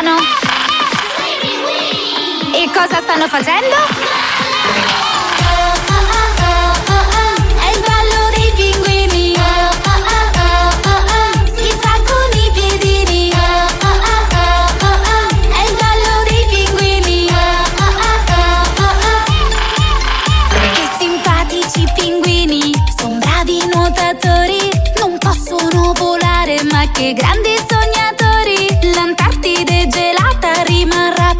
piano. E cosa stanno facendo? È il ballo dei pinguini. Si fa con i piedini. È il ballo dei pinguini. Che simpatici pinguini. Sono bravi nuotatori. Non possono volare, ma che grandi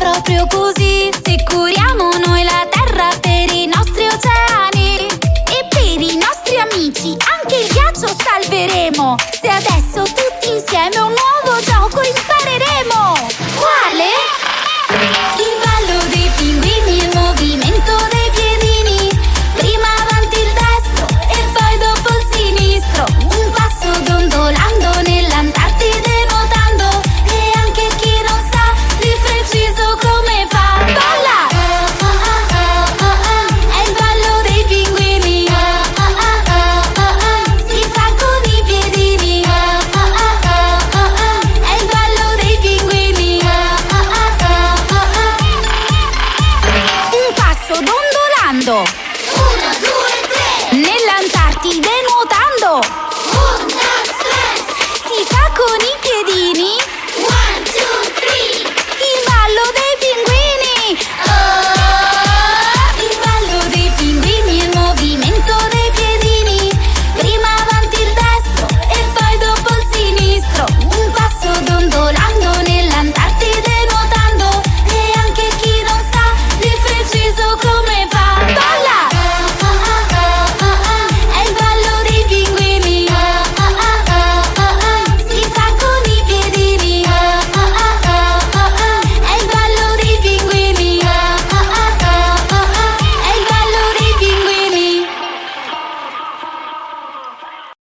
proprio così, se curiamo noi la terra per i nostri oceani e per i nostri amici, anche il ghiaccio salveremo. Se adesso tutti insieme un nuovo nuoto. Uno, due, tre. Nell'Antartide nuotando. Uno, due, Si fa con i piedini. One, two, three. Il ballo del